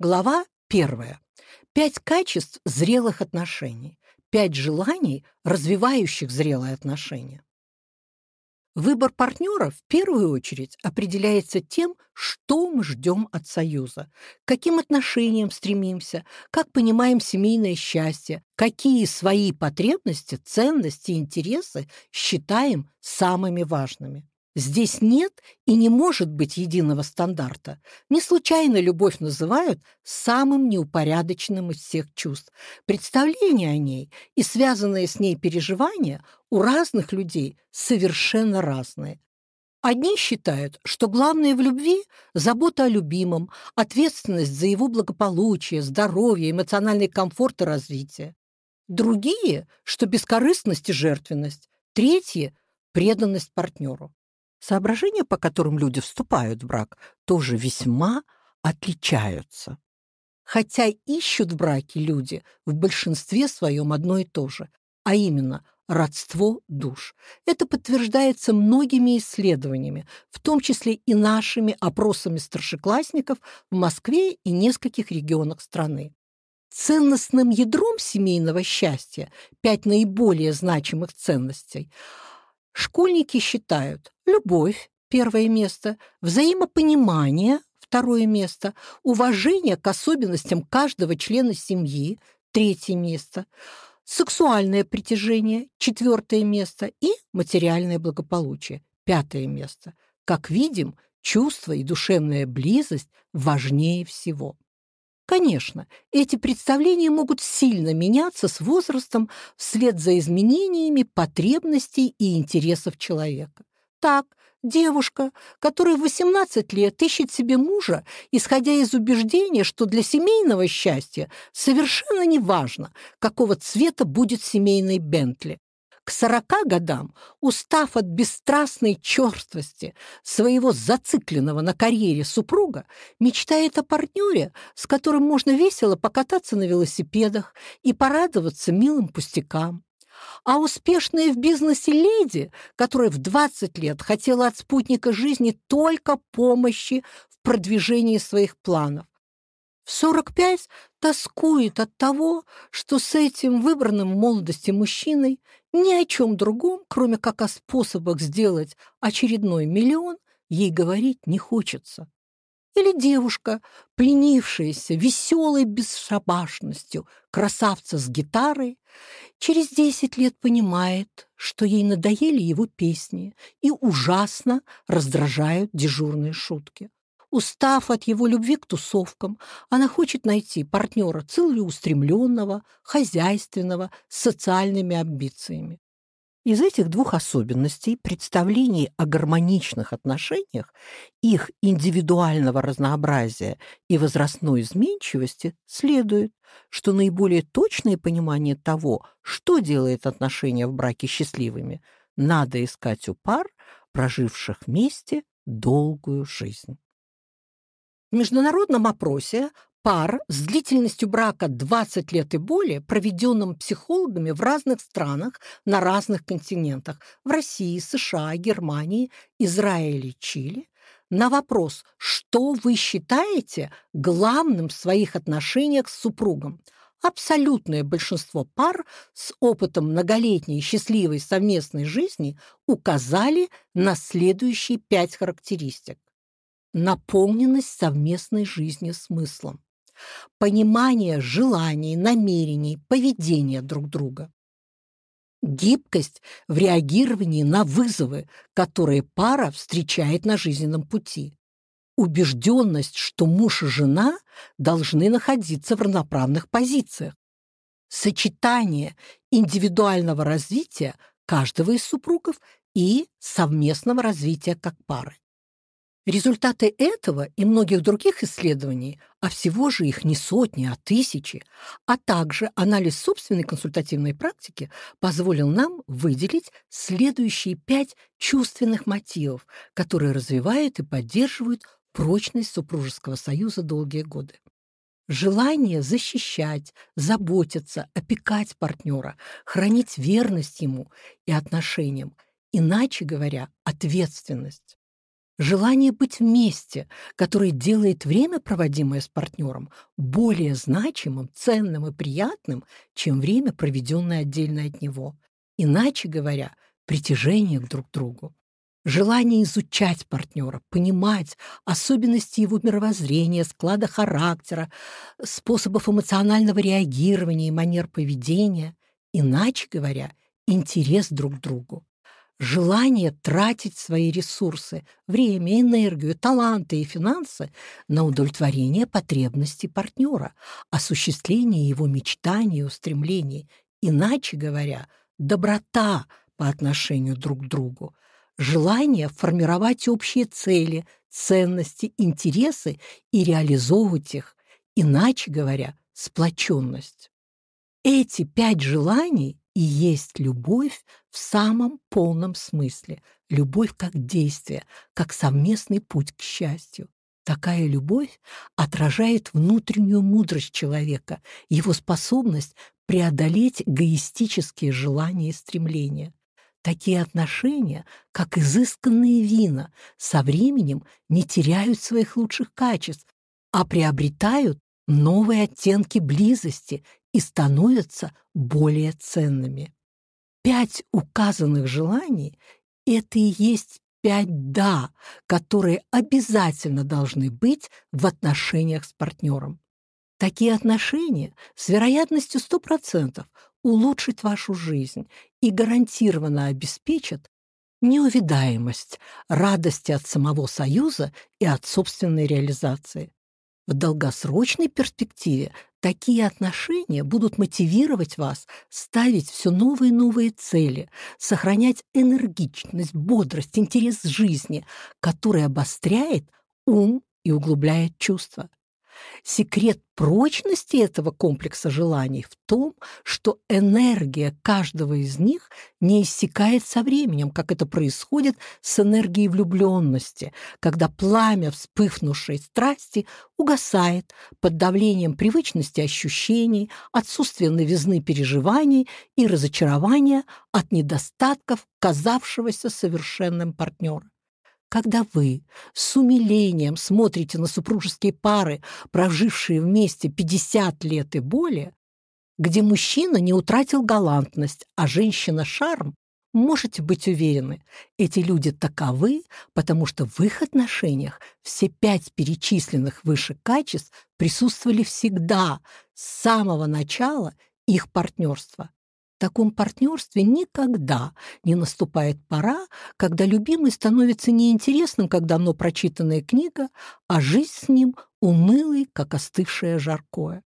Глава первая. Пять качеств зрелых отношений. Пять желаний, развивающих зрелые отношения. Выбор партнера в первую очередь определяется тем, что мы ждем от союза, каким отношениям стремимся, как понимаем семейное счастье, какие свои потребности, ценности интересы считаем самыми важными. Здесь нет и не может быть единого стандарта. Не случайно любовь называют самым неупорядоченным из всех чувств. Представления о ней и связанные с ней переживания у разных людей совершенно разные. Одни считают, что главное в любви – забота о любимом, ответственность за его благополучие, здоровье, эмоциональный комфорт и развитие. Другие, что бескорыстность и жертвенность. Третьи – преданность партнеру. Соображения, по которым люди вступают в брак, тоже весьма отличаются. Хотя ищут в браке люди в большинстве своем одно и то же, а именно родство душ. Это подтверждается многими исследованиями, в том числе и нашими опросами старшеклассников в Москве и нескольких регионах страны. Ценностным ядром семейного счастья, пять наиболее значимых ценностей – Школьники считают любовь – первое место, взаимопонимание – второе место, уважение к особенностям каждого члена семьи – третье место, сексуальное притяжение – четвертое место и материальное благополучие – пятое место. Как видим, чувство и душевная близость важнее всего. Конечно, эти представления могут сильно меняться с возрастом вслед за изменениями потребностей и интересов человека. Так, девушка, которая в 18 лет ищет себе мужа, исходя из убеждения, что для семейного счастья совершенно не важно, какого цвета будет семейный Бентли. К сорока годам, устав от бесстрастной черствости своего зацикленного на карьере супруга, мечтает о партнере, с которым можно весело покататься на велосипедах и порадоваться милым пустякам. А успешная в бизнесе леди, которая в 20 лет хотела от спутника жизни только помощи в продвижении своих планов, в 45 тоскует от того, что с этим выбранным в молодости мужчиной ни о чем другом, кроме как о способах сделать очередной миллион, ей говорить не хочется. Или девушка, пленившаяся веселой бесшабашностью красавца с гитарой, через десять лет понимает, что ей надоели его песни и ужасно раздражают дежурные шутки. Устав от его любви к тусовкам, она хочет найти партнера целеустремленного, хозяйственного, с социальными амбициями. Из этих двух особенностей представлений о гармоничных отношениях, их индивидуального разнообразия и возрастной изменчивости следует, что наиболее точное понимание того, что делает отношения в браке счастливыми, надо искать у пар, проживших вместе долгую жизнь. В международном опросе пар с длительностью брака 20 лет и более, проведенном психологами в разных странах на разных континентах, в России, США, Германии, Израиле, Чили, на вопрос, что вы считаете главным в своих отношениях с супругом, абсолютное большинство пар с опытом многолетней счастливой совместной жизни указали на следующие пять характеристик. Наполненность совместной жизни смыслом, понимание желаний, намерений, поведения друг друга, гибкость в реагировании на вызовы, которые пара встречает на жизненном пути, убежденность, что муж и жена должны находиться в равноправных позициях, сочетание индивидуального развития каждого из супругов и совместного развития как пары. Результаты этого и многих других исследований, а всего же их не сотни, а тысячи, а также анализ собственной консультативной практики позволил нам выделить следующие пять чувственных мотивов, которые развивают и поддерживают прочность супружеского союза долгие годы. Желание защищать, заботиться, опекать партнера, хранить верность ему и отношениям, иначе говоря, ответственность. Желание быть вместе, которое делает время, проводимое с партнером, более значимым, ценным и приятным, чем время, проведенное отдельно от него. Иначе говоря, притяжение к друг другу. Желание изучать партнера, понимать особенности его мировоззрения, склада характера, способов эмоционального реагирования и манер поведения. Иначе говоря, интерес друг к другу желание тратить свои ресурсы, время, энергию, таланты и финансы на удовлетворение потребностей партнера, осуществление его мечтаний и устремлений, иначе говоря, доброта по отношению друг к другу, желание формировать общие цели, ценности, интересы и реализовывать их, иначе говоря, сплоченность. Эти пять желаний и есть любовь в самом полном смысле. Любовь как действие, как совместный путь к счастью. Такая любовь отражает внутреннюю мудрость человека, его способность преодолеть эгоистические желания и стремления. Такие отношения, как изысканные вина, со временем не теряют своих лучших качеств, а приобретают новые оттенки близости и становятся более ценными. Пять указанных желаний — это и есть пять «да», которые обязательно должны быть в отношениях с партнером. Такие отношения с вероятностью 100% улучшат вашу жизнь и гарантированно обеспечат неувидаемость, радости от самого союза и от собственной реализации. В долгосрочной перспективе такие отношения будут мотивировать вас ставить все новые и новые цели, сохранять энергичность, бодрость, интерес к жизни, который обостряет ум и углубляет чувства. Секрет прочности этого комплекса желаний в том, что энергия каждого из них не иссякает со временем, как это происходит с энергией влюбленности, когда пламя вспыхнувшей страсти угасает под давлением привычности ощущений, отсутствия новизны переживаний и разочарования от недостатков казавшегося совершенным партнера. Когда вы с умилением смотрите на супружеские пары, прожившие вместе 50 лет и более, где мужчина не утратил галантность, а женщина — шарм, можете быть уверены, эти люди таковы, потому что в их отношениях все пять перечисленных выше качеств присутствовали всегда, с самого начала их партнерства. В таком партнерстве никогда не наступает пора, когда любимый становится неинтересным, как давно прочитанная книга, а жизнь с ним унылой, как остывшее жаркое.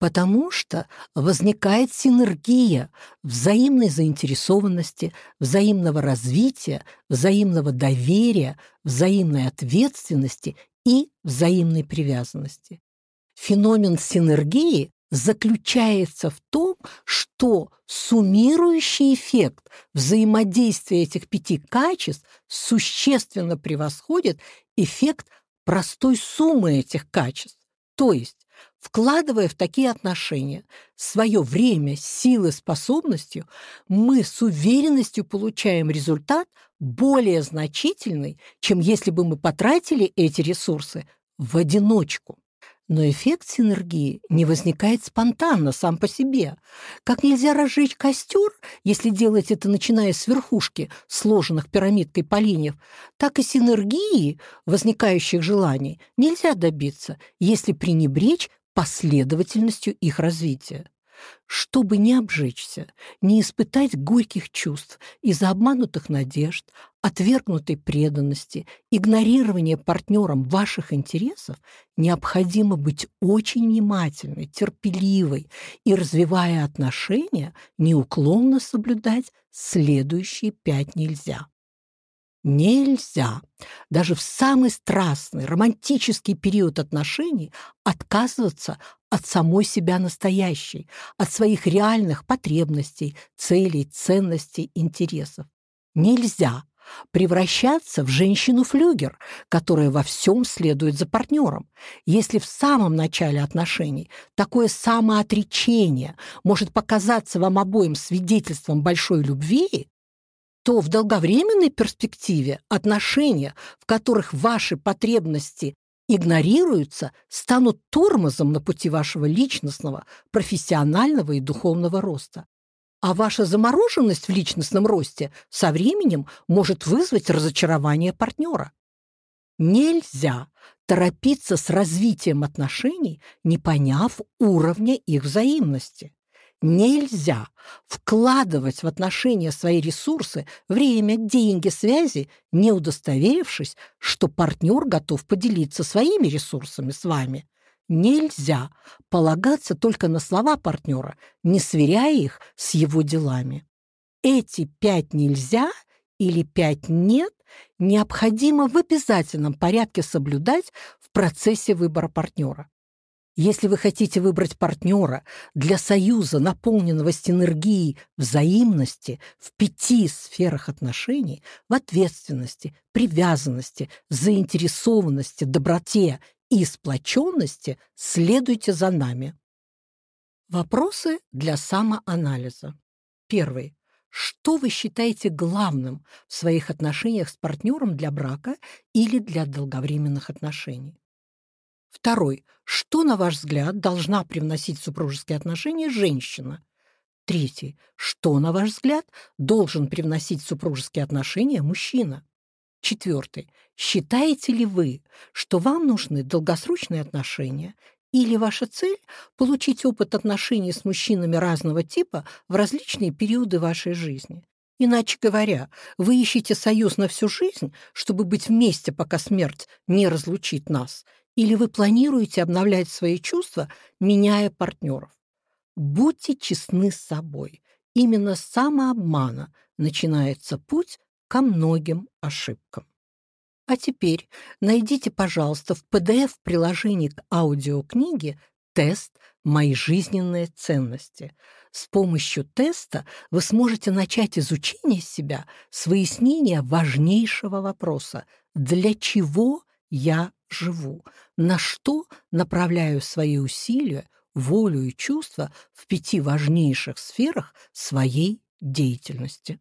Потому что возникает синергия взаимной заинтересованности, взаимного развития, взаимного доверия, взаимной ответственности и взаимной привязанности. Феномен синергии заключается в том, что суммирующий эффект взаимодействия этих пяти качеств существенно превосходит эффект простой суммы этих качеств. То есть, вкладывая в такие отношения свое время, силы, способностью, мы с уверенностью получаем результат более значительный, чем если бы мы потратили эти ресурсы в одиночку. Но эффект синергии не возникает спонтанно, сам по себе. Как нельзя разжечь костер, если делать это начиная с верхушки, сложенных пирамидкой поленьев, так и синергии возникающих желаний нельзя добиться, если пренебречь последовательностью их развития чтобы не обжечься, не испытать горьких чувств из-за обманутых надежд, отвергнутой преданности, игнорирования партнером ваших интересов, необходимо быть очень внимательной, терпеливой и, развивая отношения, неуклонно соблюдать следующие пять нельзя. Нельзя даже в самый страстный, романтический период отношений отказываться от самой себя настоящей, от своих реальных потребностей, целей, ценностей, интересов. Нельзя превращаться в женщину-флюгер, которая во всем следует за партнером. Если в самом начале отношений такое самоотречение может показаться вам обоим свидетельством большой любви, то в долговременной перспективе отношения, в которых ваши потребности игнорируются, станут тормозом на пути вашего личностного, профессионального и духовного роста. А ваша замороженность в личностном росте со временем может вызвать разочарование партнера. Нельзя торопиться с развитием отношений, не поняв уровня их взаимности. Нельзя вкладывать в отношения свои ресурсы, время, деньги, связи, не удостоверившись, что партнер готов поделиться своими ресурсами с вами. Нельзя полагаться только на слова партнера, не сверяя их с его делами. Эти пять «нельзя» или пять «нет» необходимо в обязательном порядке соблюдать в процессе выбора партнера. Если вы хотите выбрать партнера для союза, наполненного синергией взаимности в пяти сферах отношений, в ответственности, привязанности, заинтересованности, доброте и сплоченности, следуйте за нами. Вопросы для самоанализа. Первый. Что вы считаете главным в своих отношениях с партнером для брака или для долговременных отношений? Второй. Что, на ваш взгляд, должна привносить в супружеские отношения женщина? Третий. Что, на ваш взгляд, должен привносить в супружеские отношения мужчина? Четвертый. Считаете ли вы, что вам нужны долгосрочные отношения или ваша цель – получить опыт отношений с мужчинами разного типа в различные периоды вашей жизни? Иначе говоря, вы ищете союз на всю жизнь, чтобы быть вместе, пока смерть не разлучит нас, или вы планируете обновлять свои чувства, меняя партнеров? Будьте честны с собой. Именно с самообмана начинается путь ко многим ошибкам. А теперь найдите, пожалуйста, в PDF-приложении к аудиокниге тест «Мои жизненные ценности». С помощью теста вы сможете начать изучение себя с выяснения важнейшего вопроса «Для чего я живу? На что направляю свои усилия, волю и чувства в пяти важнейших сферах своей деятельности?»